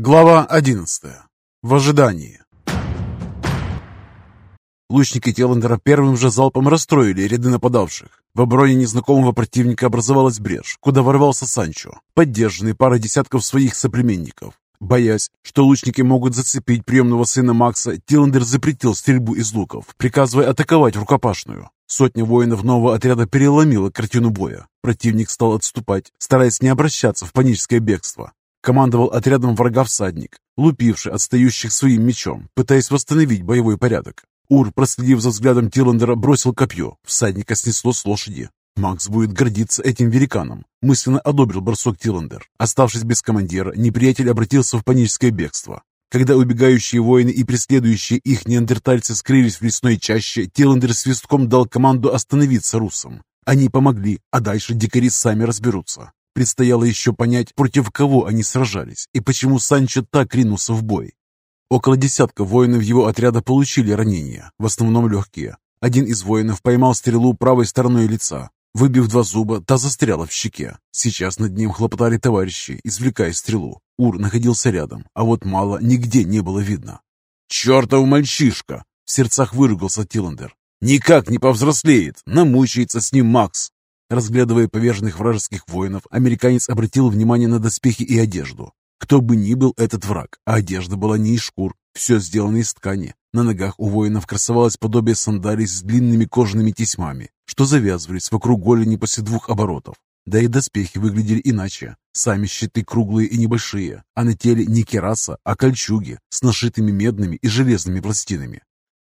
Глава 11. В ожидании. Лучники Теллендера первым же залпом расстроили ряды нападавших. В обороне незнакомого противника образовалась брешь, куда ворвался Санчо, поддержанный парой десятков своих соплеменников. Боясь, что лучники могут зацепить приемного сына Макса, Тиллендер запретил стрельбу из луков, приказывая атаковать рукопашную. Сотня воинов нового отряда переломила картину боя. Противник стал отступать, стараясь не обращаться в паническое бегство. Командовал отрядом врага всадник, лупивший отстающих своим мечом, пытаясь восстановить боевой порядок. Ур, проследив за взглядом Тиллендера, бросил копье. Всадника снесло с лошади. Макс будет гордиться этим великаном. Мысленно одобрил бросок Тиллендер. Оставшись без командира, неприятель обратился в паническое бегство. Когда убегающие воины и преследующие их неандертальцы скрылись в лесной чаще, Тиллендер свистком дал команду остановиться русам. Они помогли, а дальше дикари сами разберутся. Предстояло еще понять, против кого они сражались и почему Санчо так ринулся в бой. Около десятка воинов его отряда получили ранения, в основном легкие. Один из воинов поймал стрелу правой стороной лица. Выбив два зуба, та застряла в щеке. Сейчас над ним хлопотали товарищи, извлекая стрелу. Ур находился рядом, а вот мало нигде не было видно. «Чертов мальчишка!» — в сердцах выругался Тиллендер. «Никак не повзрослеет! Намучается с ним Макс!» Разглядывая поверженных вражеских воинов, американец обратил внимание на доспехи и одежду. Кто бы ни был этот враг, а одежда была не из шкур, все сделано из ткани. На ногах у воинов красовалось подобие сандалий с длинными кожаными тесьмами, что завязывались вокруг голени после двух оборотов. Да и доспехи выглядели иначе. Сами щиты круглые и небольшие, а на теле не кераса, а кольчуги с нашитыми медными и железными пластинами.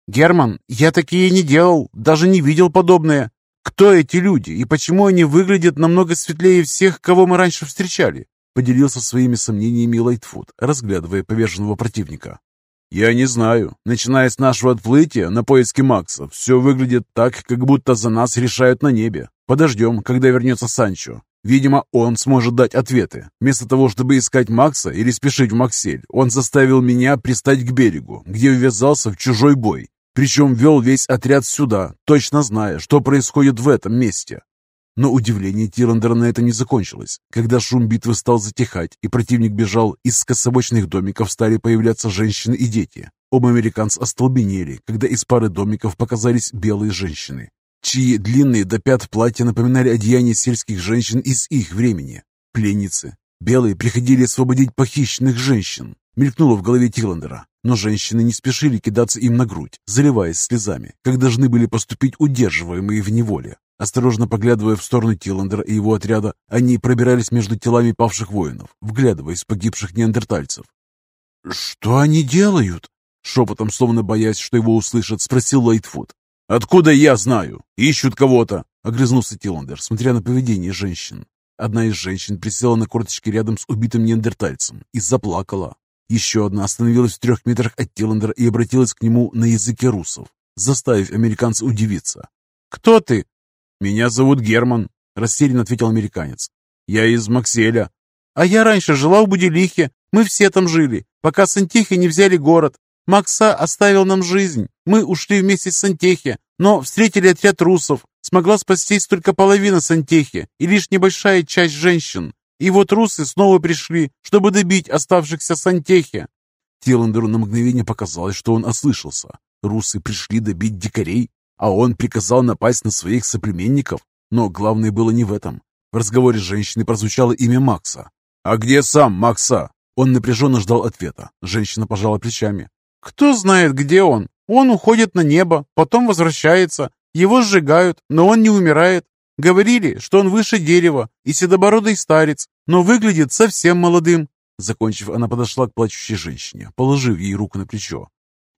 «Герман, я такие не делал, даже не видел подобное. Кто эти люди и почему они выглядят намного светлее всех, кого мы раньше встречали?» Поделился своими сомнениями Лайтфуд, разглядывая поверженного противника. «Я не знаю. Начиная с нашего отплытия на поиски Макса, все выглядит так, как будто за нас решают на небе. Подождем, когда вернется Санчо. Видимо, он сможет дать ответы. Вместо того, чтобы искать Макса или спешить в Максель, он заставил меня пристать к берегу, где ввязался в чужой бой. Причем вел весь отряд сюда, точно зная, что происходит в этом месте. Но удивление Тирандера на это не закончилось. Когда шум битвы стал затихать и противник бежал, из скособочных домиков стали появляться женщины и дети. Оба американца остолбенели, когда из пары домиков показались белые женщины, чьи длинные до пят платья напоминали одеяния сельских женщин из их времени. Пленницы. Белые приходили освободить похищенных женщин. Мелькнуло в голове Тиландера, но женщины не спешили кидаться им на грудь, заливаясь слезами, как должны были поступить удерживаемые в неволе. Осторожно поглядывая в сторону Тиландера и его отряда, они пробирались между телами павших воинов, вглядываясь в погибших неандертальцев. «Что они делают?» Шепотом, словно боясь, что его услышат, спросил Лайтфуд. «Откуда я знаю? Ищут кого-то!» — огрызнулся Тиландер, смотря на поведение женщин. Одна из женщин присела на корточки рядом с убитым неандертальцем и заплакала. Еще одна остановилась в трех метрах от Тиландера и обратилась к нему на языке русов, заставив американца удивиться. «Кто ты?» «Меня зовут Герман», — растерянно ответил американец. «Я из Макселя». «А я раньше жила в Будилихе. Мы все там жили, пока Сантехи не взяли город. Макса оставил нам жизнь. Мы ушли вместе с Сантехи, но встретили отряд русов. Смогла спастись только половина Сантехи и лишь небольшая часть женщин. И вот русы снова пришли, чтобы добить оставшихся Сантехи». Тиландеру на мгновение показалось, что он ослышался. Русы пришли добить дикарей? А он приказал напасть на своих соплеменников? Но главное было не в этом. В разговоре с женщиной прозвучало имя Макса. «А где сам Макса?» Он напряженно ждал ответа. Женщина пожала плечами. «Кто знает, где он? Он уходит на небо, потом возвращается. Его сжигают, но он не умирает. Говорили, что он выше дерева и седобородый старец, но выглядит совсем молодым». Закончив, она подошла к плачущей женщине, положив ей руку на плечо.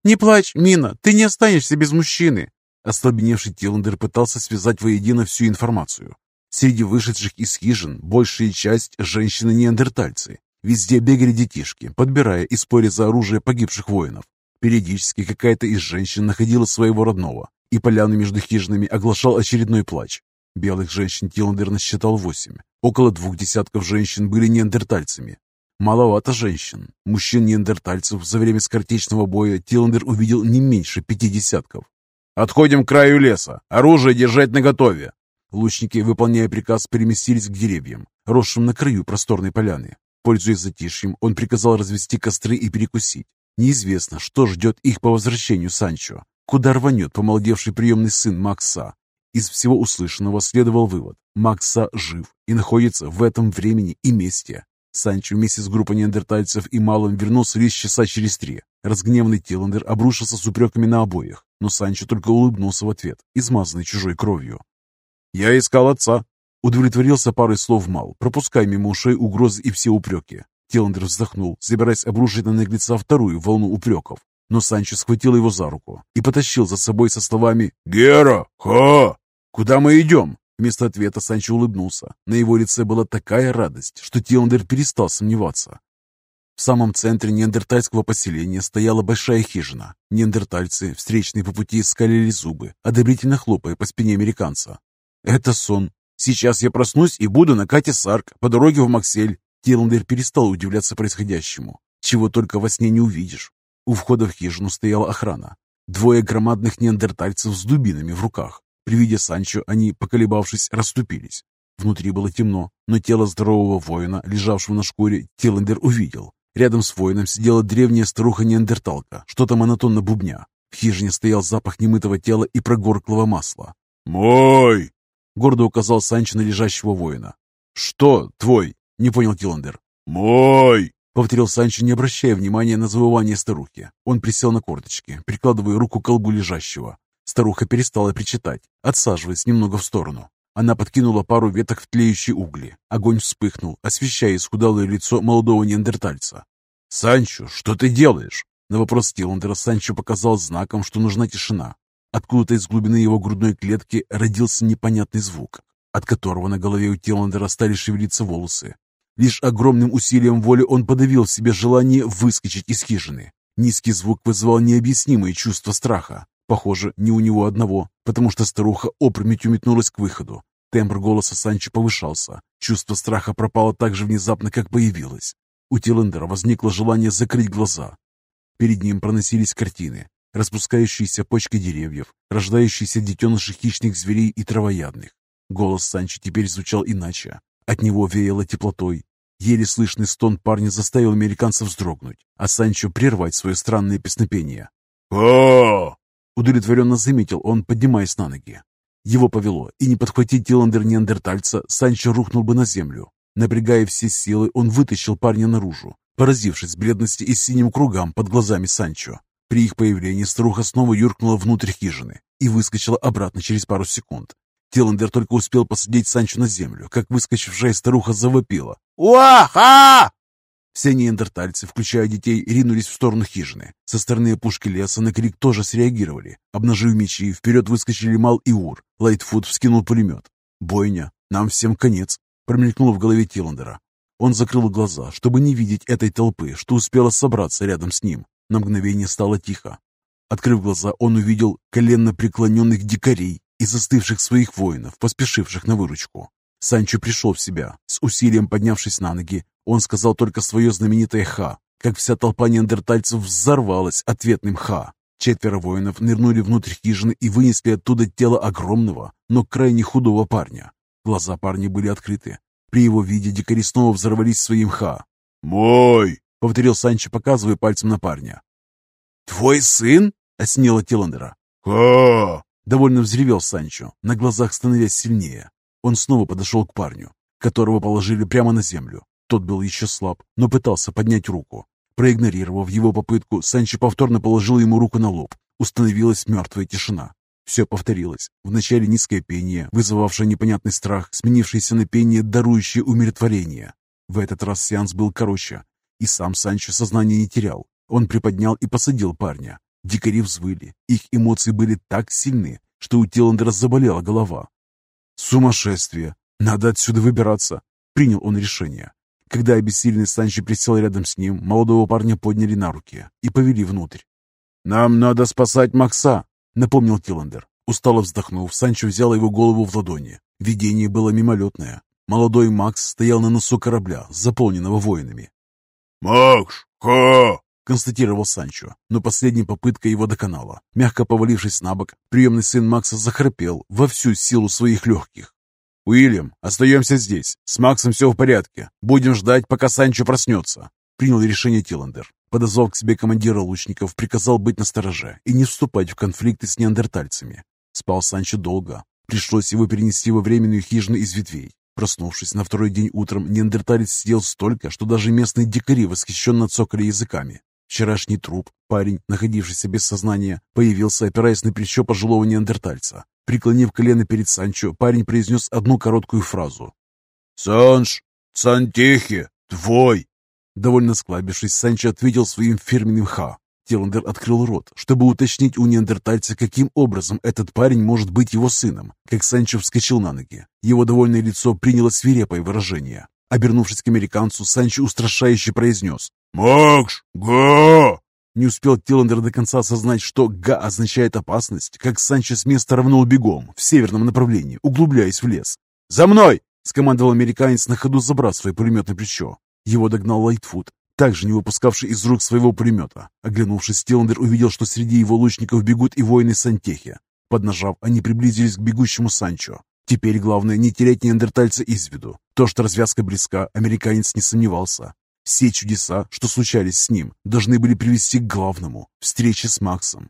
«Не плачь, Мина, ты не останешься без мужчины. Остолбеневший Тиллендер пытался связать воедино всю информацию. Среди вышедших из хижин большая часть – женщины-неандертальцы. Везде бегали детишки, подбирая и споря за оружие погибших воинов. Периодически какая-то из женщин находила своего родного, и поляну между хижинами оглашал очередной плач. Белых женщин Тиллендер насчитал восемь. Около двух десятков женщин были неандертальцами. Маловато женщин. Мужчин-неандертальцев за время скоротечного боя Тиллендер увидел не меньше пяти десятков. Отходим к краю леса. Оружие держать наготове. Лучники, выполняя приказ, переместились к деревьям, росшим на краю просторной поляны. Пользуясь затишьем, он приказал развести костры и перекусить. Неизвестно, что ждет их по возвращению Санчо. Куда рванет помолодевший приемный сын Макса? Из всего услышанного следовал вывод. Макса жив и находится в этом времени и месте. Санчо вместе с группой неандертальцев и малым вернулся лишь часа через три. Разгневанный Тиландер обрушился с упреками на обоих, но Санчо только улыбнулся в ответ, измазанный чужой кровью. «Я искал отца», Удовлетворился парой слов Мал, пропуская мимо ушей угрозы и все упреки. Тиландер вздохнул, собираясь обрушить на наглеца вторую волну упреков. Но Санчо схватил его за руку и потащил за собой со словами «Гера! Ха! Куда мы идем?» Вместо ответа Санчо улыбнулся. На его лице была такая радость, что Тиландер перестал сомневаться. В самом центре неандертальского поселения стояла большая хижина. Неандертальцы, встречные по пути, скалили зубы, одобрительно хлопая по спине американца. «Это сон», Сейчас я проснусь и буду на Кате Сарк по дороге в Максель. Тиландер перестал удивляться происходящему. Чего только во сне не увидишь. У входа в хижину стояла охрана. Двое громадных неандертальцев с дубинами в руках. При виде Санчо они, поколебавшись, расступились. Внутри было темно, но тело здорового воина, лежавшего на шкуре, Тиландер увидел. Рядом с воином сидела древняя старуха-неандерталка, что-то монотонно бубня. В хижине стоял запах немытого тела и прогорклого масла. «Мой!» Гордо указал Санчо на лежащего воина. «Что твой?» — не понял Тиландер. «Мой!» — повторил Санчо, не обращая внимания на завывание старухи. Он присел на корточки, прикладывая руку к колбу лежащего. Старуха перестала причитать, отсаживаясь немного в сторону. Она подкинула пару веток в тлеющие угли. Огонь вспыхнул, освещая исхудалое лицо молодого неандертальца. «Санчо, что ты делаешь?» На вопрос Тиландера Санчо показал знаком, что нужна тишина. Откуда-то из глубины его грудной клетки родился непонятный звук, от которого на голове у Тиландера стали шевелиться волосы. Лишь огромным усилием воли он подавил в себе желание выскочить из хижины. Низкий звук вызывал необъяснимое чувство страха. Похоже, не у него одного, потому что старуха опрометью метнулась к выходу. Тембр голоса Санчо повышался. Чувство страха пропало так же внезапно, как появилось. У Тиландера возникло желание закрыть глаза. Перед ним проносились картины распускающиеся почки деревьев, рождающиеся детеныши хищных зверей и травоядных. Голос Санчо теперь звучал иначе. От него веяло теплотой. Еле слышный стон парня заставил американцев вздрогнуть, а Санчо прервать свое странное песнопение. «О!» — удовлетворенно заметил он, поднимаясь на ноги. Его повело, и не подхватить Тиландер неандертальца, Санчо рухнул бы на землю. Напрягая все силы, он вытащил парня наружу, поразившись бледности и синим кругам под глазами Санчо. При их появлении старуха снова юркнула внутрь хижины и выскочила обратно через пару секунд. Тиландер только успел посадить Санчо на землю, как выскочившая старуха завопила. «Уаха!» Все неандертальцы, включая детей, ринулись в сторону хижины. Со стороны опушки леса на крик тоже среагировали. Обнажив мечи, вперед выскочили Мал и Ур. Лайтфуд вскинул пулемет. «Бойня! Нам всем конец!» промелькнуло в голове Тиландера. Он закрыл глаза, чтобы не видеть этой толпы, что успела собраться рядом с ним. На мгновение стало тихо. Открыв глаза, он увидел коленно преклоненных дикарей и застывших своих воинов, поспешивших на выручку. Санчо пришел в себя. С усилием поднявшись на ноги, он сказал только свое знаменитое «ха», как вся толпа неандертальцев взорвалась ответным «ха». Четверо воинов нырнули внутрь хижины и вынесли оттуда тело огромного, но крайне худого парня. Глаза парня были открыты. При его виде дикари снова взорвались своим «ха». «Мой!» — повторил Санчо, показывая пальцем на парня. «Твой сын?» — осенило Тиландера. «Ха!» — довольно взревел Санчо, на глазах становясь сильнее. Он снова подошел к парню, которого положили прямо на землю. Тот был еще слаб, но пытался поднять руку. Проигнорировав его попытку, Санчо повторно положил ему руку на лоб. Установилась мертвая тишина. Все повторилось. Вначале низкое пение, вызывавшее непонятный страх, сменившееся на пение, дарующее умиротворение. В этот раз сеанс был короче, и сам Санчо сознание не терял. Он приподнял и посадил парня. Дикари взвыли. Их эмоции были так сильны, что у Тиландера заболела голова. «Сумасшествие! Надо отсюда выбираться!» Принял он решение. Когда обессиленный Санчо присел рядом с ним, молодого парня подняли на руки и повели внутрь. «Нам надо спасать Макса!» — напомнил Тиландер. Устало вздохнув, Санчо взял его голову в ладони. Видение было мимолетное. Молодой Макс стоял на носу корабля, заполненного воинами. «Макс! Ха!» — констатировал Санчо, но последняя попытка его доконала. Мягко повалившись на бок, приемный сын Макса захрапел во всю силу своих легких. «Уильям, остаемся здесь. С Максом все в порядке. Будем ждать, пока Санчо проснется», — принял решение Тиллендер. Подозвав к себе командира лучников, приказал быть настороже и не вступать в конфликты с неандертальцами. Спал Санчо долго. Пришлось его перенести во временную хижину из ветвей. Проснувшись на второй день утром, неандерталец сидел столько, что даже местные дикари восхищенно цокали языками. Вчерашний труп, парень, находившийся без сознания, появился, опираясь на плечо пожилого неандертальца. Преклонив колено перед Санчо, парень произнес одну короткую фразу. «Санж, Сантехи, твой!» Довольно склабившись, Санчо ответил своим фирменным «ха». Тиландер открыл рот, чтобы уточнить у неандертальца, каким образом этот парень может быть его сыном, как Санчо вскочил на ноги. Его довольное лицо приняло свирепое выражение. Обернувшись к американцу, Санчо устрашающе произнес «Макс, га!» Не успел Тиландер до конца осознать, что «га» означает опасность, как Санчо с места рванул бегом в северном направлении, углубляясь в лес. «За мной!» — скомандовал американец на ходу, забрасывая пулемет на плечо. Его догнал Лайтфуд, также не выпускавший из рук своего пулемета. Оглянувшись, Тиландер увидел, что среди его лучников бегут и воины Сантехи. Поднажав, они приблизились к бегущему Санчо. Теперь главное не терять неандертальца из виду. То, что развязка близка, американец не сомневался. Все чудеса, что случались с ним, должны были привести к главному – встрече с Максом.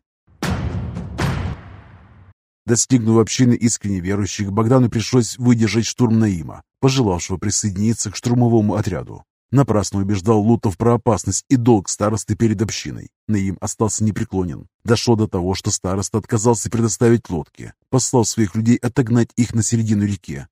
Достигнув общины искренне верующих, Богдану пришлось выдержать штурм Наима, пожелавшего присоединиться к штурмовому отряду. Напрасно убеждал Лутов про опасность и долг старосты перед общиной. Наим остался непреклонен. Дошло до того, что староста отказался предоставить лодки, послал своих людей отогнать их на середину реки.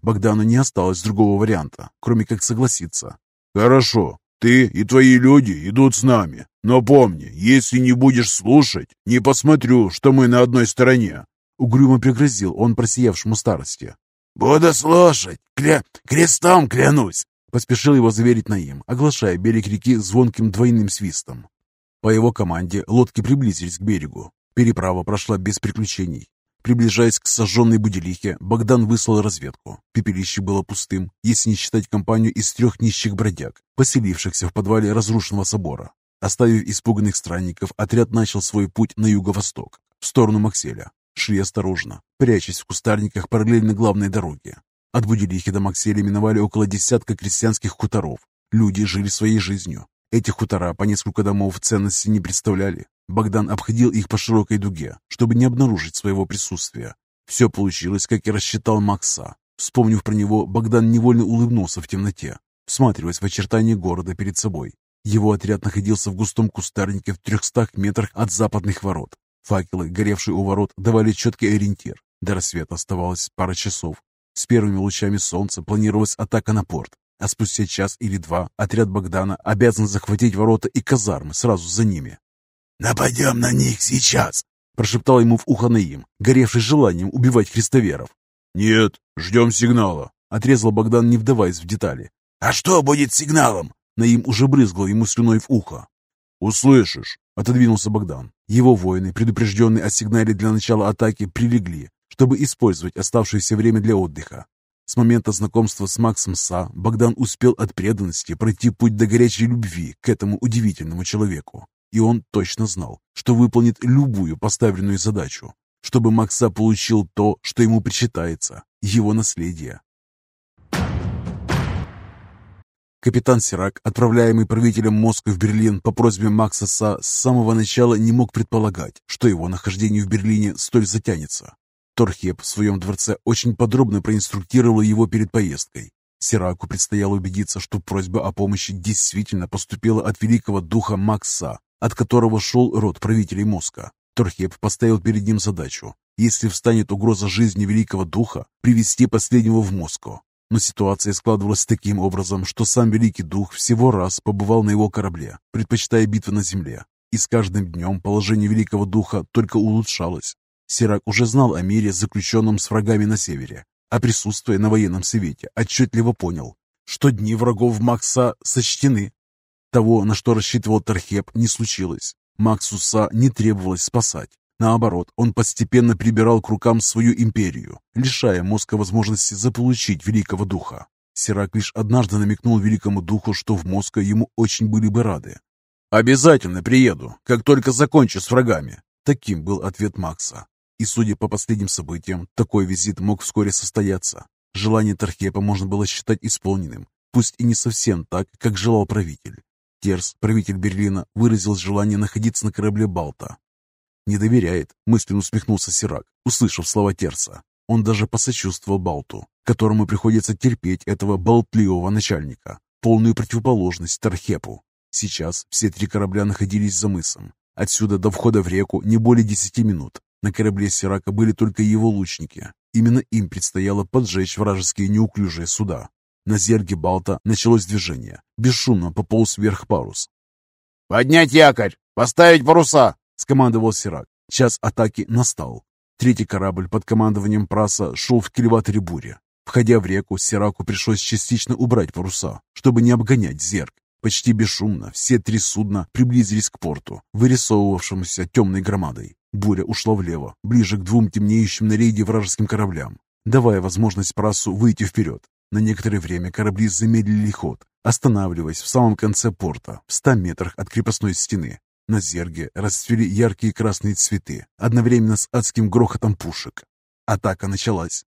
Богдану не осталось другого варианта, кроме как согласиться. «Хорошо, ты и твои люди идут с нами. Но помни, если не будешь слушать, не посмотрю, что мы на одной стороне». Угрюмо пригрозил он просиявшему старости. «Буду слушать, кля... крестом клянусь!» Поспешил его заверить Наим, оглашая берег реки звонким двойным свистом. По его команде лодки приблизились к берегу. Переправа прошла без приключений. Приближаясь к сожженной Будилихе, Богдан выслал разведку. Пепелище было пустым, если не считать компанию из трех нищих бродяг, поселившихся в подвале разрушенного собора. Оставив испуганных странников, отряд начал свой путь на юго-восток, в сторону Макселя. Шли осторожно, прячась в кустарниках параллельно главной дороге. От Будилихи до Макселя миновали около десятка крестьянских хуторов. Люди жили своей жизнью. Эти хутора по несколько домов ценности не представляли. Богдан обходил их по широкой дуге, чтобы не обнаружить своего присутствия. Все получилось, как и рассчитал Макса. Вспомнив про него, Богдан невольно улыбнулся в темноте, всматриваясь в очертания города перед собой. Его отряд находился в густом кустарнике в трехстах метрах от западных ворот. Факелы, горевшие у ворот, давали четкий ориентир. До рассвета оставалось пара часов. С первыми лучами солнца планировалась атака на порт, а спустя час или два отряд Богдана обязан захватить ворота и казармы сразу за ними. «Нападем на них сейчас!» прошептал ему в ухо Наим, горевший желанием убивать христоверов. «Нет, ждем сигнала», — отрезал Богдан, не вдаваясь в детали. «А что будет сигналом?» Наим уже брызгал ему слюной в ухо. «Услышишь», — отодвинулся Богдан. Его воины, предупрежденные о сигнале для начала атаки, прилегли, чтобы использовать оставшееся время для отдыха. С момента знакомства с Максом Са Богдан успел от преданности пройти путь до горячей любви к этому удивительному человеку. И он точно знал, что выполнит любую поставленную задачу, чтобы Макса получил то, что ему причитается, его наследие. Капитан Сирак, отправляемый правителем Москвы в Берлин по просьбе Макса Са, с самого начала не мог предполагать, что его нахождение в Берлине столь затянется. Торхеп в своем дворце очень подробно проинструктировал его перед поездкой. Сираку предстояло убедиться, что просьба о помощи действительно поступила от великого духа Макса, от которого шел род правителей Моска. Торхеп поставил перед ним задачу, если встанет угроза жизни великого духа, привести последнего в Москву. Но ситуация складывалась таким образом, что сам великий дух всего раз побывал на его корабле, предпочитая битвы на земле. И с каждым днем положение великого духа только улучшалось. Сирак уже знал о мире, заключенном с врагами на севере, а присутствуя на военном совете, отчетливо понял, что дни врагов Макса сочтены. Того, на что рассчитывал Тархеп, не случилось. Максуса не требовалось спасать. Наоборот, он постепенно прибирал к рукам свою империю, лишая мозга возможности заполучить великого духа. Сирак лишь однажды намекнул великому духу, что в Москве ему очень были бы рады. «Обязательно приеду, как только закончу с врагами». Таким был ответ Макса. И, судя по последним событиям, такой визит мог вскоре состояться. Желание Тархепа можно было считать исполненным, пусть и не совсем так, как желал правитель. Терс, правитель Берлина, выразил желание находиться на корабле Балта. «Не доверяет», — мысленно усмехнулся Сирак, услышав слова Терса. Он даже посочувствовал Балту, которому приходится терпеть этого болтливого начальника, полную противоположность Тархепу. Сейчас все три корабля находились за мысом. Отсюда до входа в реку не более десяти минут. На корабле Сирака были только его лучники. Именно им предстояло поджечь вражеские неуклюжие суда. На зерге Балта началось движение. Бесшумно пополз вверх парус. «Поднять якорь! Поставить паруса!» — скомандовал Сирак. Час атаки настал. Третий корабль под командованием Праса шел в кильваторе бури. Входя в реку, Сираку пришлось частично убрать паруса, чтобы не обгонять зерк. Почти бесшумно все три судна приблизились к порту, вырисовывавшемуся темной громадой. Буря ушла влево, ближе к двум темнеющим на рейде вражеским кораблям, давая возможность Прасу выйти вперед. На некоторое время корабли замедлили ход, останавливаясь в самом конце порта, в ста метрах от крепостной стены. На зерге расцвели яркие красные цветы, одновременно с адским грохотом пушек. Атака началась.